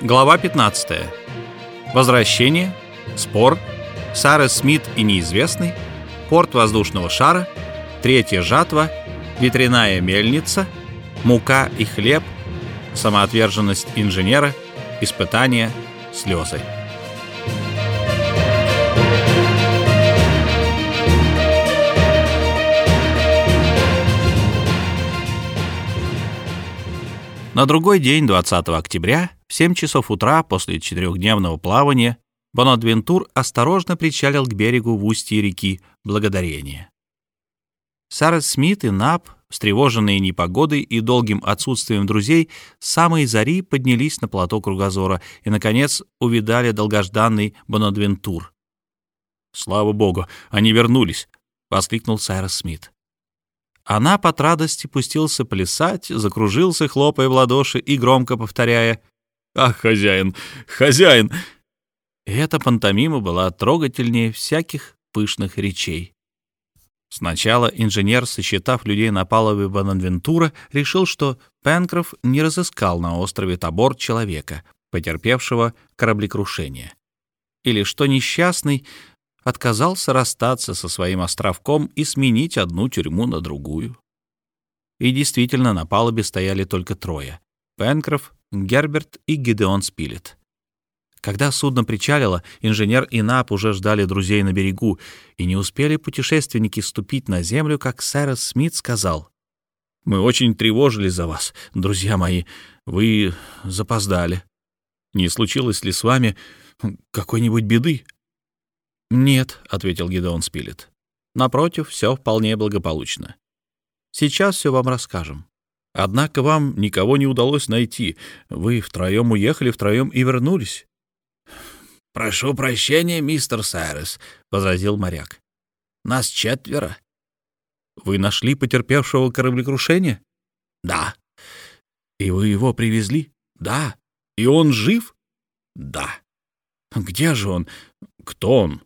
Глава 15. Возвращение, спор, Сара Смит и неизвестный, порт воздушного шара, третья жатва, ветряная мельница, мука и хлеб, самоотверженность инженера, испытания, слезы. На другой день, 20 октября, в 7 часов утра после четырехдневного плавания Бонадвентур осторожно причалил к берегу в устье реки Благодарения. Сара Смит и Нап, встревоженные непогодой и долгим отсутствием друзей, с самой зари поднялись на плато Кругозора и, наконец, увидали долгожданный Бонадвентур. «Слава богу, они вернулись!» — воскликнул Сайрос Смит. Она от радости пустился плясать, закружился, хлопая в ладоши и громко повторяя «Ах, хозяин, хозяин!» И эта пантомима была трогательнее всяких пышных речей. Сначала инженер, сосчитав людей на палубе Бонавентура, решил, что Пенкроф не разыскал на острове Табор человека, потерпевшего кораблекрушение, или что несчастный отказался расстаться со своим островком и сменить одну тюрьму на другую. И действительно, на палубе стояли только трое — Пенкроф, Герберт и Гидеон Спилет. Когда судно причалило, инженер и Нап уже ждали друзей на берегу, и не успели путешественники ступить на землю, как сэр Смит сказал, «Мы очень тревожились за вас, друзья мои. Вы запоздали. Не случилось ли с вами какой-нибудь беды?» «Нет», — ответил Гидеон Спилет. «Напротив, все вполне благополучно. Сейчас все вам расскажем. Однако вам никого не удалось найти. Вы втроем уехали, втроем и вернулись». «Прошу прощения, мистер Сайрес», — возразил моряк. «Нас четверо». «Вы нашли потерпевшего кораблекрушение?» «Да». «И вы его привезли?» «Да». «И он жив?» «Да». «Где же он? Кто он?»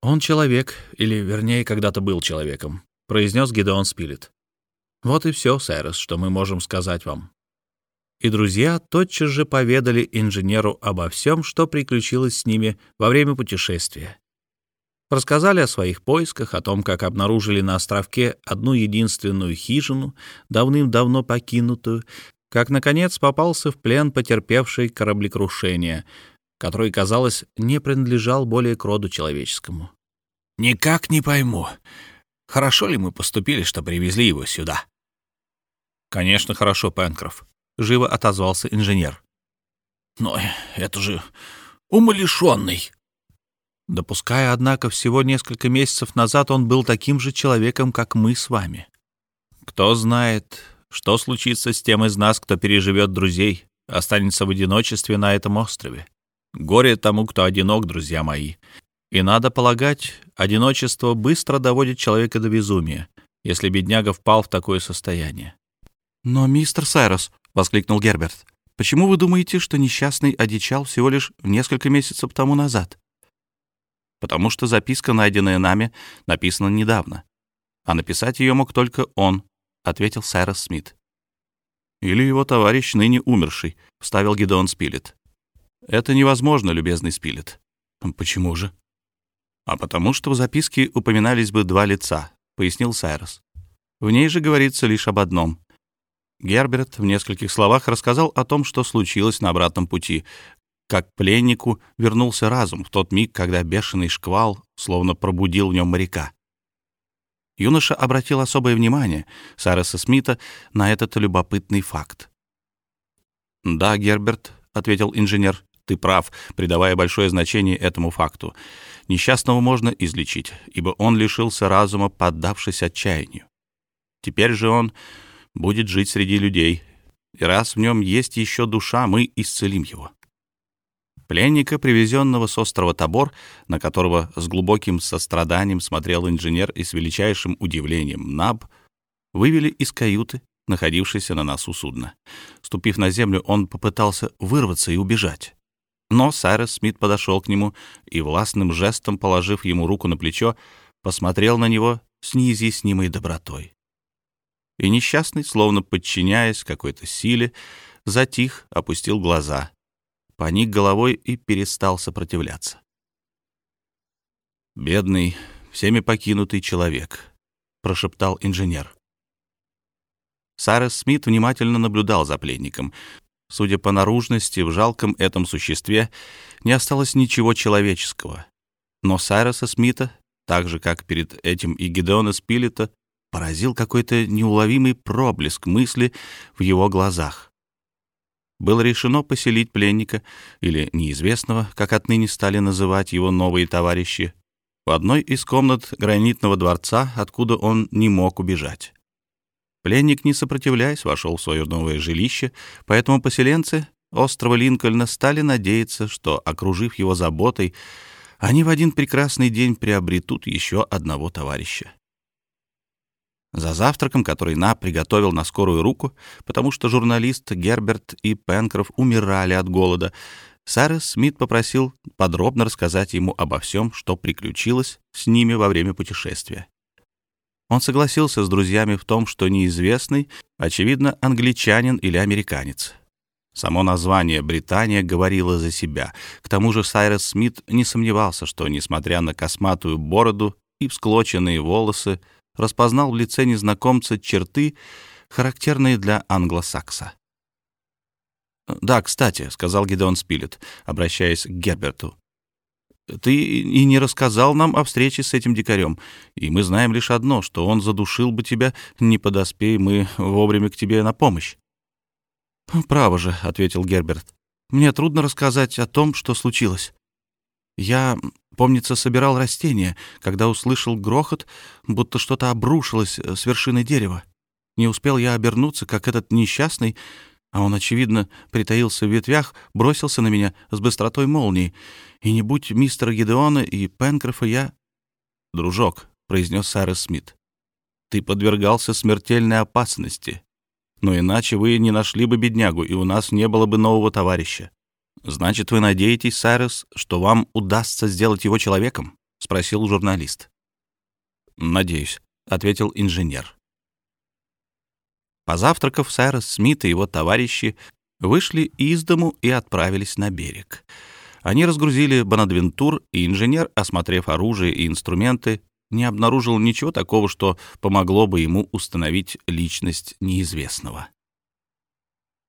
«Он человек, или, вернее, когда-то был человеком», — произнес Гидеон Спилет. «Вот и все, Сайрес, что мы можем сказать вам». И друзья тотчас же поведали инженеру обо всем, что приключилось с ними во время путешествия. Рассказали о своих поисках, о том, как обнаружили на островке одну единственную хижину, давным-давно покинутую, как, наконец, попался в плен потерпевший кораблекрушение, который, казалось, не принадлежал более к роду человеческому. «Никак не пойму, хорошо ли мы поступили, что привезли его сюда?» «Конечно, хорошо, Пенкроф», — живо отозвался инженер. «Но это же умалишенный!» Допуская, однако, всего несколько месяцев назад он был таким же человеком, как мы с вами. Кто знает, что случится с тем из нас, кто переживет друзей, останется в одиночестве на этом острове. Горе тому, кто одинок, друзья мои. И надо полагать, одиночество быстро доводит человека до безумия, если бедняга впал в такое состояние. «Но, мистер Сайрос», — воскликнул Герберт, — «почему вы думаете, что несчастный одичал всего лишь несколько месяцев тому назад?» «Потому что записка, найденная нами, написана недавно. А написать ее мог только он», — ответил Сайрос Смит. «Или его товарищ, ныне умерший», — вставил Гидеон Спилет. Это невозможно, любезный Спилет. Почему же? А потому что в записке упоминались бы два лица, пояснил Сайрос. В ней же говорится лишь об одном. Герберт в нескольких словах рассказал о том, что случилось на обратном пути, как пленнику вернулся разум в тот миг, когда бешеный шквал словно пробудил в нем моряка. Юноша обратил особое внимание Сайроса Смита на этот любопытный факт. «Да, Герберт», — ответил инженер, ты прав, придавая большое значение этому факту. Несчастного можно излечить, ибо он лишился разума, поддавшись отчаянию. Теперь же он будет жить среди людей, и раз в нем есть еще душа, мы исцелим его. Пленника, привезенного с острова Табор, на которого с глубоким состраданием смотрел инженер и с величайшим удивлением Наб, вывели из каюты, находившейся на носу судна. Ступив на землю, он попытался вырваться и убежать. Но Сайрес Смит подошел к нему и, властным жестом положив ему руку на плечо, посмотрел на него с неизъяснимой добротой. И несчастный, словно подчиняясь какой-то силе, затих, опустил глаза поник головой и перестал сопротивляться. «Бедный, всеми покинутый человек», — прошептал инженер. Сайрес Смит внимательно наблюдал за пленником. Судя по наружности, в жалком этом существе не осталось ничего человеческого. Но Сайреса Смита, так же, как перед этим и Гидеона Спилета, поразил какой-то неуловимый проблеск мысли в его глазах. Было решено поселить пленника, или неизвестного, как отныне стали называть его новые товарищи, в одной из комнат гранитного дворца, откуда он не мог убежать. Пленник, не сопротивляясь, вошел в свое новое жилище, поэтому поселенцы острова Линкольна стали надеяться, что, окружив его заботой, они в один прекрасный день приобретут еще одного товарища. За завтраком, который На приготовил на скорую руку, потому что журналист Герберт и Пенкроф умирали от голода, Сарес Смит попросил подробно рассказать ему обо всем, что приключилось с ними во время путешествия. Он согласился с друзьями в том, что неизвестный, очевидно, англичанин или американец. Само название «Британия» говорило за себя. К тому же Сайрес Смит не сомневался, что, несмотря на косматую бороду и всклоченные волосы, распознал в лице незнакомца черты, характерные для англосакса. «Да, кстати», — сказал Гидеон Спилет, обращаясь к Герберту, «ты и не рассказал нам о встрече с этим дикарем, и мы знаем лишь одно, что он задушил бы тебя, не подоспей мы вовремя к тебе на помощь». «Право же», — ответил Герберт, — «мне трудно рассказать о том, что случилось. Я, помнится, собирал растения, когда услышал грохот, будто что-то обрушилось с вершины дерева. Не успел я обернуться, как этот несчастный а он, очевидно, притаился в ветвях, бросился на меня с быстротой молнии. И не будь мистера Гидеона и Пенкрофа, я... «Дружок», — произнес Сайрес Смит, — «ты подвергался смертельной опасности. Но иначе вы не нашли бы беднягу, и у нас не было бы нового товарища. Значит, вы надеетесь, Сайрес, что вам удастся сделать его человеком?» — спросил журналист. «Надеюсь», — ответил инженер. Позавтракав, Сайрос Смит и его товарищи вышли из дому и отправились на берег. Они разгрузили Бонадвентур, и инженер, осмотрев оружие и инструменты, не обнаружил ничего такого, что помогло бы ему установить личность неизвестного.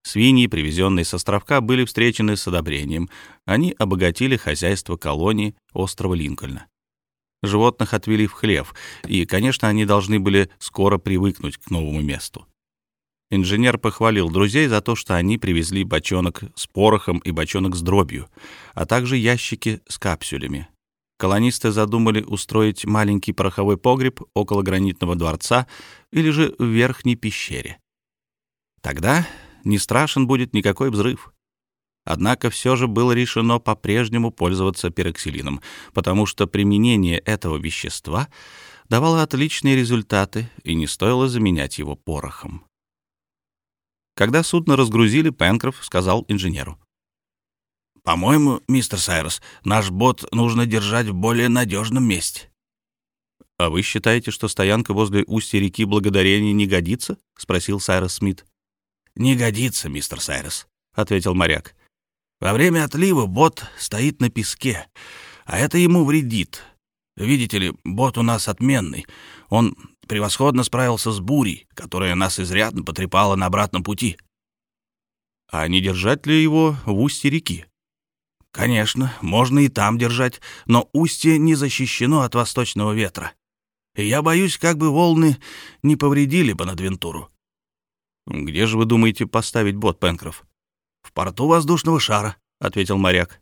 Свиньи, привезенные с островка, были встречены с одобрением. Они обогатили хозяйство колонии острова Линкольна. Животных отвели в хлев, и, конечно, они должны были скоро привыкнуть к новому месту. Инженер похвалил друзей за то, что они привезли бочонок с порохом и бочонок с дробью, а также ящики с капсулями. Колонисты задумали устроить маленький пороховой погреб около гранитного дворца или же в верхней пещере. Тогда не страшен будет никакой взрыв. Однако все же было решено по-прежнему пользоваться пероксилином, потому что применение этого вещества давало отличные результаты и не стоило заменять его порохом. Когда судно разгрузили, Пенкроф сказал инженеру. «По-моему, мистер Сайрос, наш бот нужно держать в более надежном месте». «А вы считаете, что стоянка возле устья реки Благодарения не годится?» — спросил Сайрос Смит. «Не годится, мистер Сайрос», — ответил моряк. «Во время отлива бот стоит на песке, а это ему вредит. Видите ли, бот у нас отменный. Он превосходно справился с бурей, которая нас изрядно потрепала на обратном пути. А не держать ли его в устье реки? Конечно, можно и там держать, но устье не защищено от восточного ветра. И я боюсь, как бы волны не повредили Бонадвентуру. «Где же вы думаете поставить бот, Пенкроф?» «В порту воздушного шара», — ответил моряк.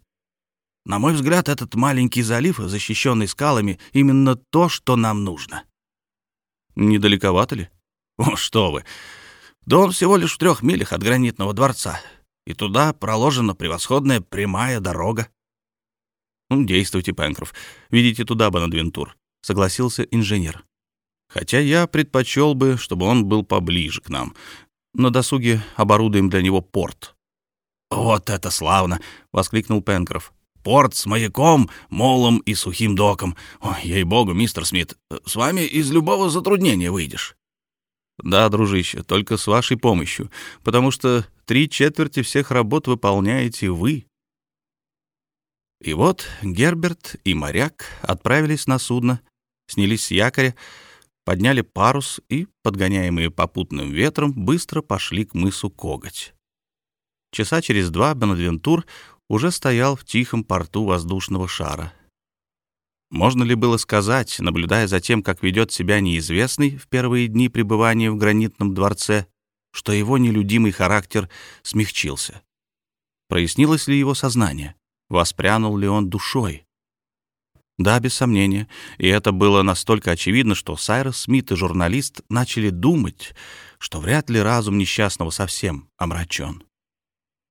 «На мой взгляд, этот маленький залив, защищенный скалами, именно то, что нам нужно». Недалековато ли? О, что вы! Да он всего лишь в трех милях от гранитного дворца, и туда проложена превосходная прямая дорога. Ну, действуйте, Пенкроф. Видите туда, Бонадвентур, — согласился инженер. Хотя я предпочел бы, чтобы он был поближе к нам. На досуге оборудуем для него порт. «Вот это славно!» — воскликнул Пенкроф порт с маяком, молом и сухим доком. Ей-богу, мистер Смит, с вами из любого затруднения выйдешь». «Да, дружище, только с вашей помощью, потому что три четверти всех работ выполняете вы», И вот Герберт и моряк отправились на судно, снялись с якоря, подняли парус и, подгоняемые попутным ветром, быстро пошли к мысу Коготь. Часа через два Бенадвентур уже стоял в тихом порту воздушного шара. Можно ли было сказать, наблюдая за тем, как ведет себя неизвестный в первые дни пребывания в гранитном дворце, что его нелюдимый характер смягчился? Прояснилось ли его сознание? Воспрянул ли он душой? Да, без сомнения. И это было настолько очевидно, что Сайрос Смит и журналист начали думать, что вряд ли разум несчастного совсем омрачен.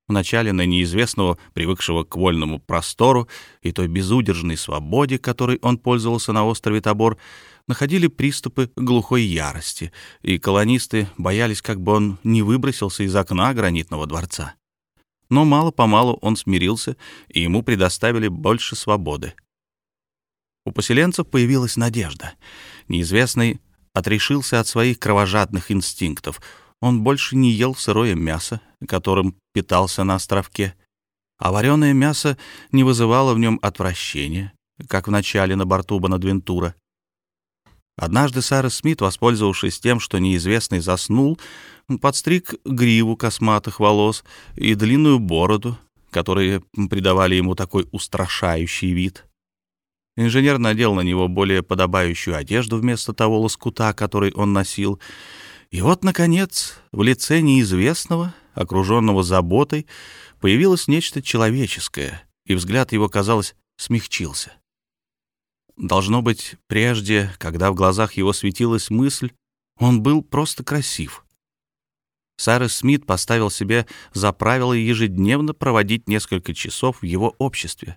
Вначале на неизвестного, привыкшего к вольному простору и той безудержной свободе, которой он пользовался на острове Тобор, находили приступы глухой ярости, и колонисты боялись, как бы он не выбросился из окна гранитного дворца. Но мало-помалу он смирился, и ему предоставили больше свободы. У поселенцев появилась надежда. Неизвестный отрешился от своих кровожадных инстинктов — он больше не ел сырое мясо, которым питался на островке, а вареное мясо не вызывало в нем отвращения, как в начале на борту Бонадвентура. Однажды Сара Смит, воспользовавшись тем, что неизвестный заснул, подстриг гриву косматых волос и длинную бороду, которые придавали ему такой устрашающий вид. Инженер надел на него более подобающую одежду вместо того лоскута, который он носил, и вот, наконец, в лице неизвестного, окруженного заботой, появилось нечто человеческое, и взгляд его, казалось, смягчился. Должно быть, прежде, когда в глазах его светилась мысль, он был просто красив. Сара Смит поставил себе за правило ежедневно проводить несколько часов в его обществе.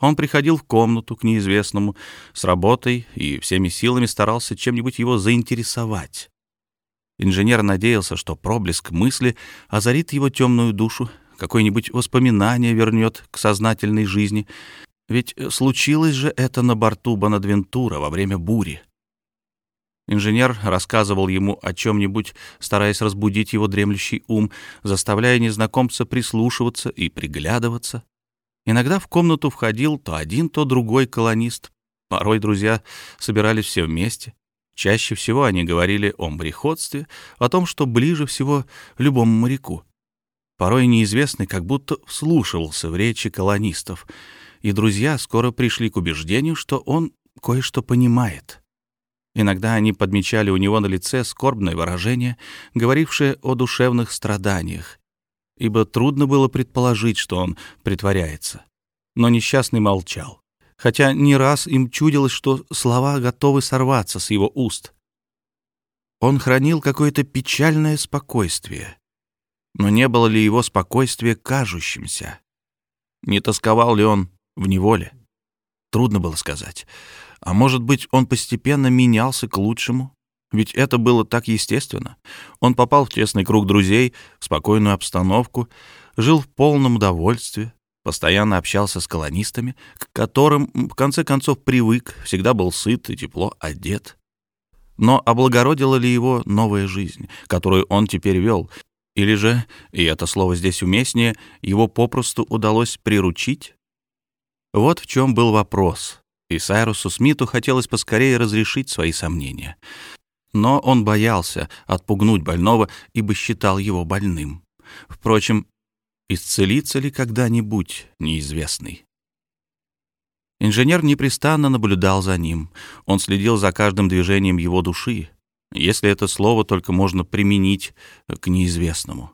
Он приходил в комнату к неизвестному с работой и всеми силами старался чем-нибудь его заинтересовать. Инженер надеялся, что проблеск мысли озарит его темную душу, какое-нибудь воспоминание вернет к сознательной жизни. Ведь случилось же это на борту Бонадвентура во время бури. Инженер рассказывал ему о чем-нибудь, стараясь разбудить его дремлющий ум, заставляя незнакомца прислушиваться и приглядываться. Иногда в комнату входил то один, то другой колонист. Порой друзья собирались все вместе. Чаще всего они говорили о мореходстве, о том, что ближе всего любому моряку. Порой неизвестный как будто вслушивался в речи колонистов, и друзья скоро пришли к убеждению, что он кое-что понимает. Иногда они подмечали у него на лице скорбное выражение, говорившее о душевных страданиях, ибо трудно было предположить, что он притворяется. Но несчастный молчал хотя не раз им чудилось, что слова готовы сорваться с его уст. Он хранил какое-то печальное спокойствие. Но не было ли его спокойствие кажущимся? Не тосковал ли он в неволе? Трудно было сказать. А может быть, он постепенно менялся к лучшему? Ведь это было так естественно. Он попал в тесный круг друзей, в спокойную обстановку, жил в полном удовольствии, постоянно общался с колонистами, к которым, в конце концов, привык, всегда был сыт и тепло одет. Но облагородила ли его новая жизнь, которую он теперь вел, или же, и это слово здесь уместнее, его попросту удалось приручить? Вот в чем был вопрос, и Сайрусу Смиту хотелось поскорее разрешить свои сомнения. Но он боялся отпугнуть больного, ибо считал его больным. Впрочем, Исцелится ли когда-нибудь неизвестный? Инженер непрестанно наблюдал за ним. Он следил за каждым движением его души, если это слово только можно применить к неизвестному.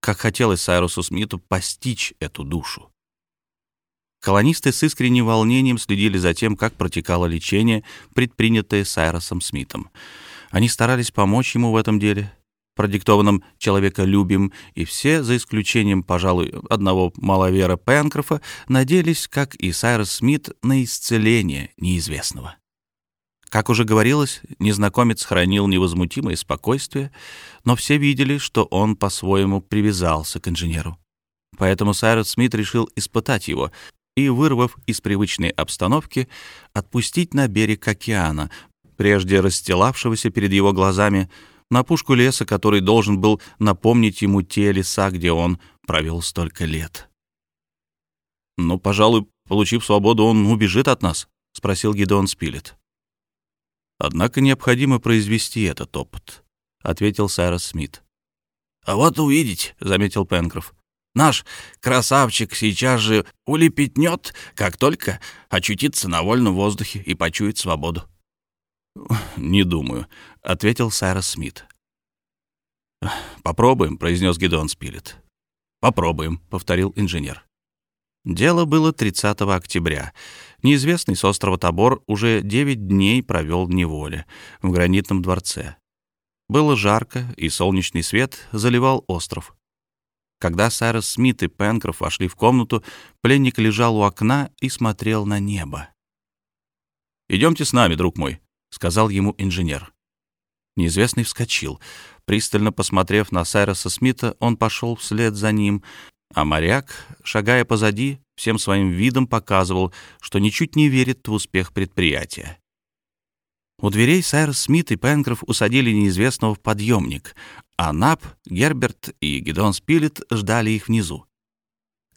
Как хотелось Сайрусу Смиту постичь эту душу. Колонисты с искренним волнением следили за тем, как протекало лечение, предпринятое Сайросом Смитом. Они старались помочь ему в этом деле, продиктованном человеколюбием, и все, за исключением, пожалуй, одного маловера Пенкрофа, надеялись, как и Сайрос Смит, на исцеление неизвестного. Как уже говорилось, незнакомец хранил невозмутимое спокойствие, но все видели, что он по-своему привязался к инженеру. Поэтому Сайрос Смит решил испытать его и, вырвав из привычной обстановки, отпустить на берег океана, прежде расстилавшегося перед его глазами, на пушку леса, который должен был напомнить ему те леса, где он провел столько лет. «Ну, пожалуй, получив свободу, он убежит от нас?» — спросил Гидеон Спилет. «Однако необходимо произвести этот опыт», — ответил Сайрос Смит. «А вот увидеть», — заметил Пенкроф. «Наш красавчик сейчас же улепетнет, как только очутится на вольном воздухе и почует свободу». «Не думаю», — ответил Сайрос Смит. «Попробуем», — произнес Гидеон Спилет. «Попробуем», — повторил инженер. Дело было 30 октября. Неизвестный с острова Тобор уже 9 дней провел в неволе, в гранитном дворце. Было жарко, и солнечный свет заливал остров. Когда Сайрос Смит и Пенкроф вошли в комнату, пленник лежал у окна и смотрел на небо. «Идемте с нами, друг мой», — сказал ему инженер. Неизвестный вскочил. Пристально посмотрев на Сайроса Смита, он пошел вслед за ним, а моряк, шагая позади, всем своим видом показывал, что ничуть не верит в успех предприятия. У дверей Сайрос Смит и Пенкроф усадили неизвестного в подъемник, а Нап, Герберт и Гедон Спилет ждали их внизу.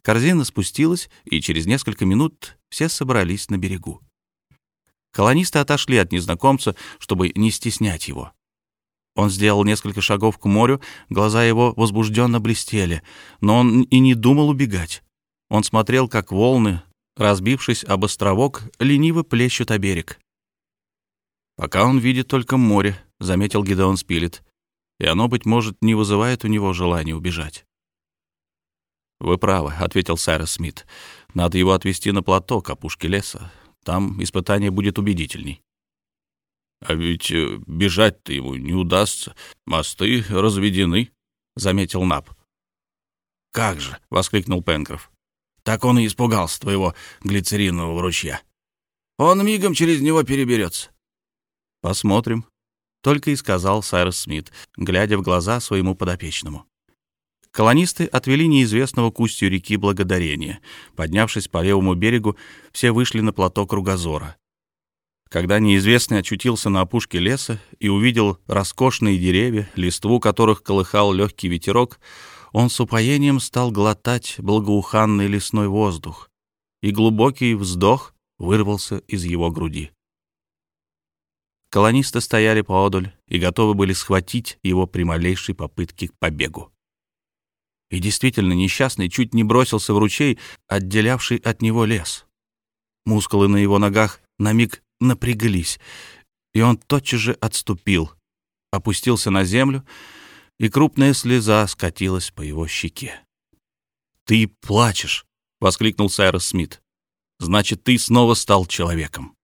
Корзина спустилась, и через несколько минут все собрались на берегу. Колонисты отошли от незнакомца, чтобы не стеснять его. Он сделал несколько шагов к морю, глаза его возбужденно блестели, но он и не думал убегать. Он смотрел, как волны, разбившись об островок, лениво плещут о берег. «Пока он видит только море», — заметил Гидеон Спилет, «и оно, быть может, не вызывает у него желания убежать». «Вы правы», — ответил Сайрос Смит. «Надо его отвезти на плато к опушке леса. Там испытание будет убедительней». «А ведь э, бежать-то ему не удастся. Мосты разведены», — заметил Наб. «Как же!» — воскликнул Пенкроф. «Так он и испугался твоего глицеринового ручья. Он мигом через него переберется». «Посмотрим», — только и сказал Сайрос Смит, глядя в глаза своему подопечному. Колонисты отвели неизвестного к устью реки Благодарения. Поднявшись по левому берегу, все вышли на плато Кругозора. Когда неизвестный очутился на опушке леса и увидел роскошные деревья, листву которых колыхал легкий ветерок, он с упоением стал глотать благоуханный лесной воздух, и глубокий вздох вырвался из его груди. Колонисты стояли поодаль и готовы были схватить его при малейшей попытке к побегу. И действительно, несчастный чуть не бросился в ручей, отделявший от него лес. Мускулы на его ногах на миг напряглись, и он тотчас же отступил, опустился на землю, и крупная слеза скатилась по его щеке. «Ты плачешь!» — воскликнул Сайрос Смит. «Значит, ты снова стал человеком».